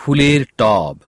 ফুলের টব।